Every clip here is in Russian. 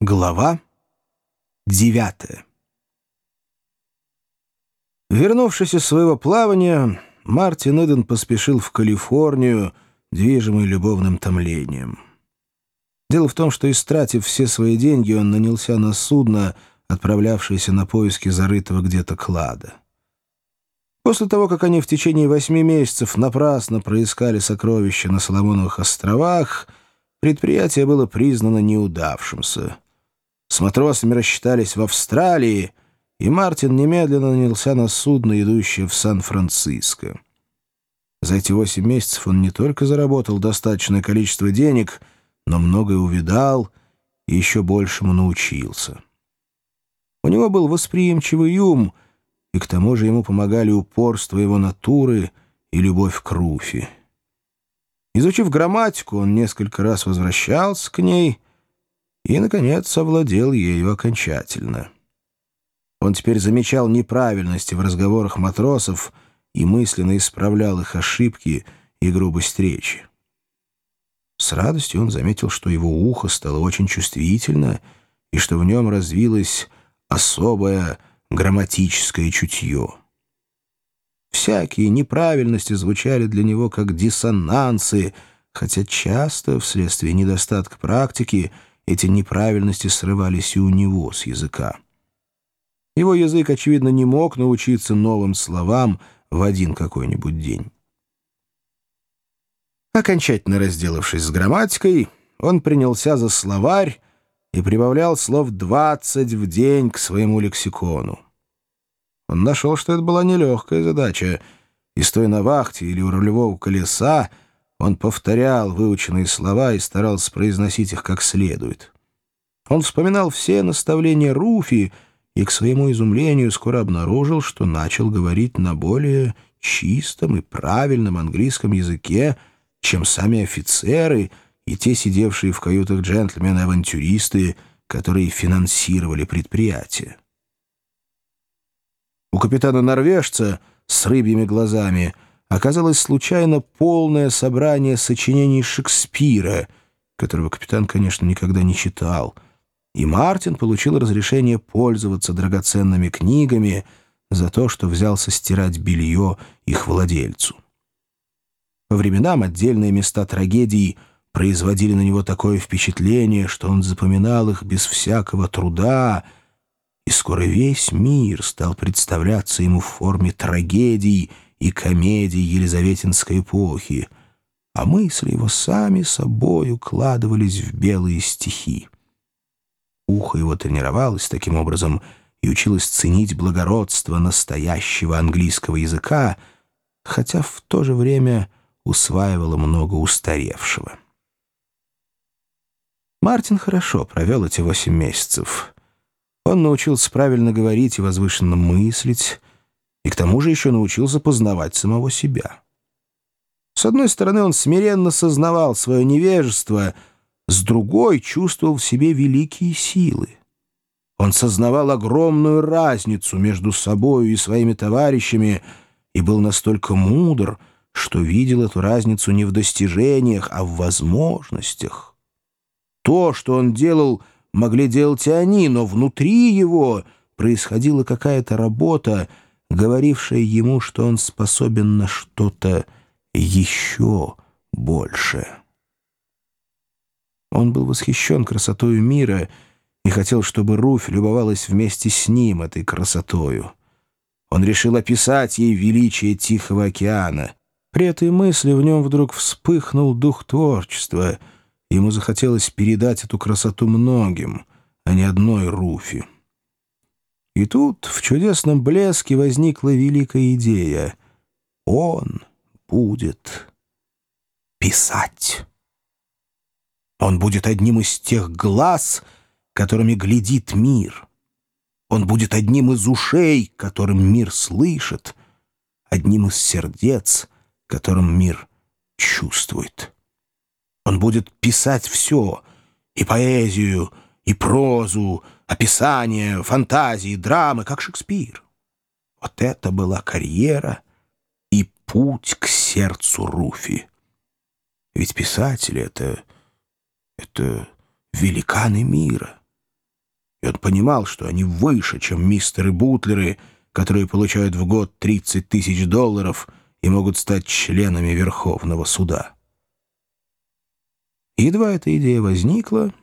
Глава девятая Вернувшись из своего плавания, Мартин Иден поспешил в Калифорнию, движимый любовным томлением. Дело в том, что, истратив все свои деньги, он нанялся на судно, отправлявшееся на поиски зарытого где-то клада. После того, как они в течение восьми месяцев напрасно проискали сокровища на Соломоновых островах, предприятие было признано неудавшимся — с матросами рассчитались в Австралии, и Мартин немедленно нанялся на судно, идущее в Сан-Франциско. За эти восемь месяцев он не только заработал достаточное количество денег, но многое увидал и еще большему научился. У него был восприимчивый ум, и к тому же ему помогали упорство его натуры и любовь к Руфи. Изучив грамматику, он несколько раз возвращался к ней — и, наконец, овладел ею окончательно. Он теперь замечал неправильности в разговорах матросов и мысленно исправлял их ошибки и грубость речи. С радостью он заметил, что его ухо стало очень чувствительно и что в нем развилось особое грамматическое чутье. Всякие неправильности звучали для него как диссонансы, хотя часто, вследствие недостатка практики, эти неправильности срывались и у него с языка. Его язык, очевидно, не мог научиться новым словам в один какой-нибудь день. Окончательно разделавшись с грамматикой, он принялся за словарь и прибавлял слов двадцать в день к своему лексикону. Он нашел, что это была нелегкая задача, и, стоя на вахте или у рулевого колеса, он повторял выученные слова и старался произносить их как следует. Он вспоминал все наставления Руфи и, к своему изумлению, скоро обнаружил, что начал говорить на более чистом и правильном английском языке, чем сами офицеры и те сидевшие в каютах джентльмены-авантюристы, которые финансировали предприятие. У капитана-норвежца с рыбьими глазами — оказалось случайно полное собрание сочинений Шекспира, которого капитан, конечно, никогда не читал, и Мартин получил разрешение пользоваться драгоценными книгами за то, что взялся стирать белье их владельцу. По временам отдельные места трагедий производили на него такое впечатление, что он запоминал их без всякого труда, и скоро весь мир стал представляться ему в форме трагедий — и комедий Елизаветинской эпохи, а мысли его сами собой укладывались в белые стихи. Ухо его тренировалось таким образом и училось ценить благородство настоящего английского языка, хотя в то же время усваивало много устаревшего. Мартин хорошо провел эти восемь месяцев. Он научился правильно говорить и возвышенно мыслить, и к тому же еще научился познавать самого себя. С одной стороны, он смиренно сознавал свое невежество, с другой чувствовал в себе великие силы. Он сознавал огромную разницу между собою и своими товарищами и был настолько мудр, что видел эту разницу не в достижениях, а в возможностях. То, что он делал, могли делать и они, но внутри его происходила какая-то работа, говорившая ему, что он способен на что-то еще большее. Он был восхищен красотою мира и хотел, чтобы Руфь любовалась вместе с ним этой красотою. Он решил описать ей величие Тихого океана. При этой мысли в нем вдруг вспыхнул дух творчества. Ему захотелось передать эту красоту многим, а не одной Руфи. И тут в чудесном блеске возникла великая идея. Он будет писать. Он будет одним из тех глаз, которыми глядит мир. Он будет одним из ушей, которым мир слышит, одним из сердец, которым мир чувствует. Он будет писать все, и поэзию, и прозу, описания, фантазии, драмы, как Шекспир. Вот это была карьера и путь к сердцу Руфи. Ведь писатели — это... это великаны мира. И он понимал, что они выше, чем мистеры-бутлеры, которые получают в год 30 тысяч долларов и могут стать членами Верховного суда. Едва эта идея возникла,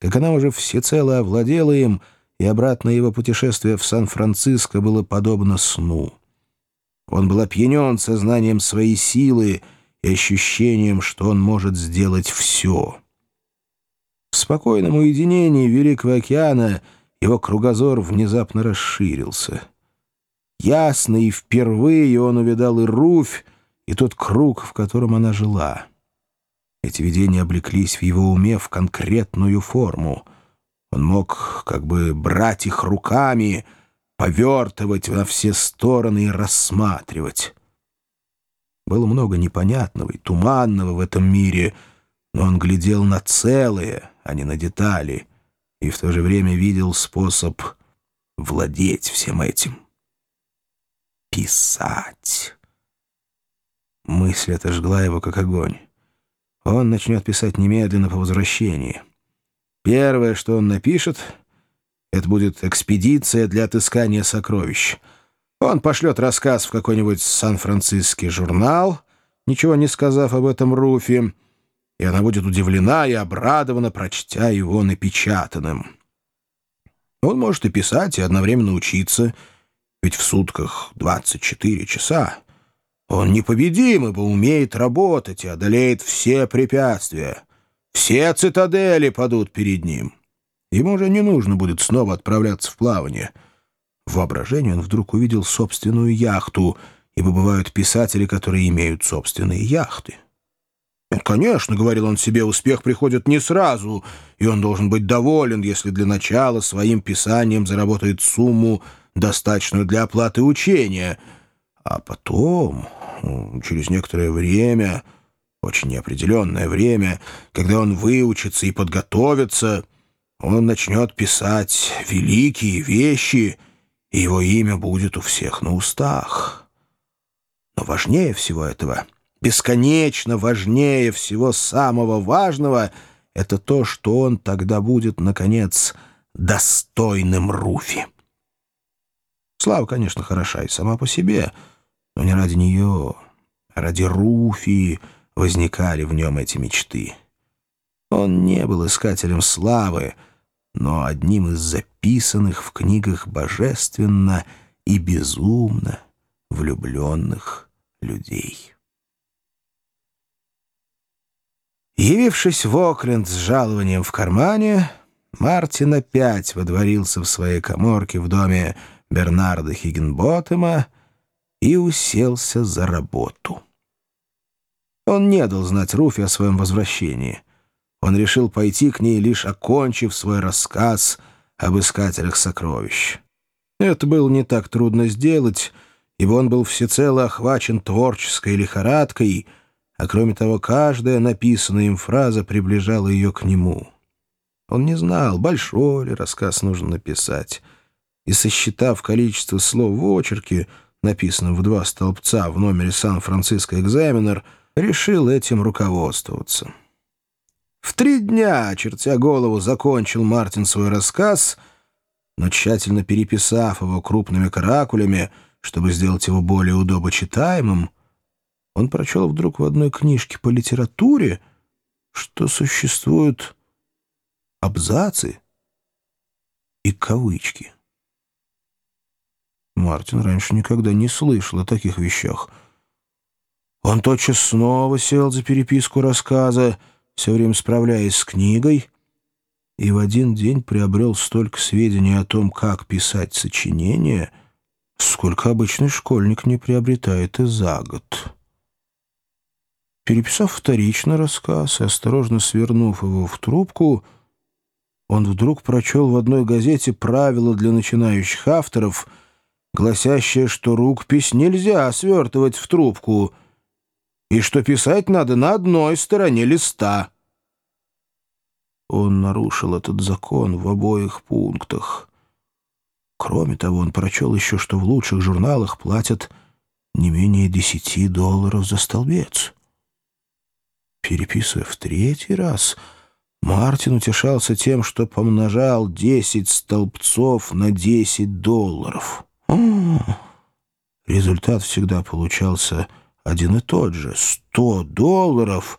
как она уже всецело овладела им, и обратное его путешествие в Сан-Франциско было подобно сну. Он был опьянен сознанием своей силы и ощущением, что он может сделать все. В спокойном уединении Великого океана его кругозор внезапно расширился. Ясно и впервые он увидал и Руфь, и тот круг, в котором она жила. Эти видения облеклись в его уме в конкретную форму. Он мог как бы брать их руками, повертывать на все стороны и рассматривать. Было много непонятного и туманного в этом мире, но он глядел на целое, а не на детали, и в то же время видел способ владеть всем этим. Писать. Мысль эта жгла его, как огонь. Он начнет писать немедленно по возвращении. Первое, что он напишет, это будет экспедиция для отыскания сокровищ. Он пошлет рассказ в какой-нибудь сан-франциский журнал, ничего не сказав об этом Руфи, и она будет удивлена и обрадована, прочтя его напечатанным. Он может и писать, и одновременно учиться, ведь в сутках 24 часа. Он непобедим, ибо умеет работать и одолеет все препятствия. Все цитадели падут перед ним. Ему уже не нужно будет снова отправляться в плавание. В воображении он вдруг увидел собственную яхту, ибо бывают писатели, которые имеют собственные яхты. «Конечно», — говорил он себе, — «успех приходит не сразу, и он должен быть доволен, если для начала своим писанием заработает сумму, достаточную для оплаты учения. А потом...» через некоторое время, очень неопределенное время, когда он выучится и подготовится, он начнет писать великие вещи, и его имя будет у всех на устах. Но важнее всего этого, бесконечно важнее всего самого важного, это то, что он тогда будет, наконец, достойным Руфи. Слава, конечно, хороша и сама по себе — но не ради нее, а ради Руфи возникали в нем эти мечты. Он не был искателем славы, но одним из записанных в книгах божественно и безумно влюбленных людей. Явившись в Окленд с жалованием в кармане, Мартин опять водворился в своей коморке в доме Бернарда Хиггенботтема, и уселся за работу. Он не дал знать Руфи о своем возвращении. Он решил пойти к ней, лишь окончив свой рассказ об искателях сокровищ. Это было не так трудно сделать, ибо он был всецело охвачен творческой лихорадкой, а кроме того, каждая написанная им фраза приближала ее к нему. Он не знал, большой ли рассказ нужно написать, и, сосчитав количество слов в очерке, написанном в два столбца в номере «Сан-Франциско Экзаменер», решил этим руководствоваться. В три дня, чертя голову, закончил Мартин свой рассказ, но тщательно переписав его крупными каракулями, чтобы сделать его более удобочитаемым, он прочел вдруг в одной книжке по литературе, что существуют абзацы и кавычки. Мартин раньше никогда не слышал о таких вещах. Он тотчас снова сел за переписку рассказа, все время справляясь с книгой, и в один день приобрел столько сведений о том, как писать сочинение, сколько обычный школьник не приобретает и за год. Переписав вторично рассказ и осторожно свернув его в трубку, он вдруг прочел в одной газете правила для начинающих авторов — гласящее, что рукопись нельзя свертывать в трубку и что писать надо на одной стороне листа. Он нарушил этот закон в обоих пунктах. Кроме того, он прочел еще, что в лучших журналах платят не менее десяти долларов за столбец. Переписывая в третий раз, Мартин утешался тем, что помножал 10 столбцов на 10 долларов. Результат всегда получался один и тот же — 100 долларов.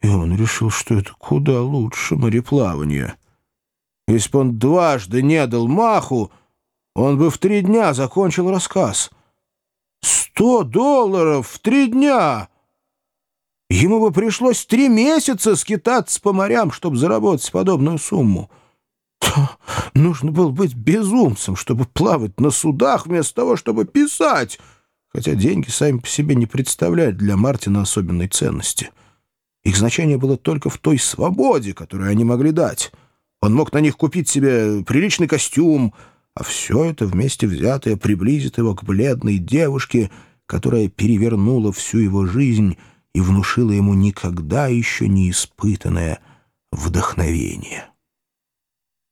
И он решил, что это куда лучше мореплавания. Если бы он дважды не дал маху, он бы в три дня закончил рассказ. «Сто долларов в три дня!» Ему бы пришлось три месяца скитаться по морям, чтобы заработать подобную сумму. Нужно было быть безумцем, чтобы плавать на судах вместо того, чтобы писать, хотя деньги сами по себе не представляют для Мартина особенной ценности. Их значение было только в той свободе, которую они могли дать. Он мог на них купить себе приличный костюм, а все это вместе взятое приблизит его к бледной девушке, которая перевернула всю его жизнь и внушила ему никогда еще не испытанное вдохновение.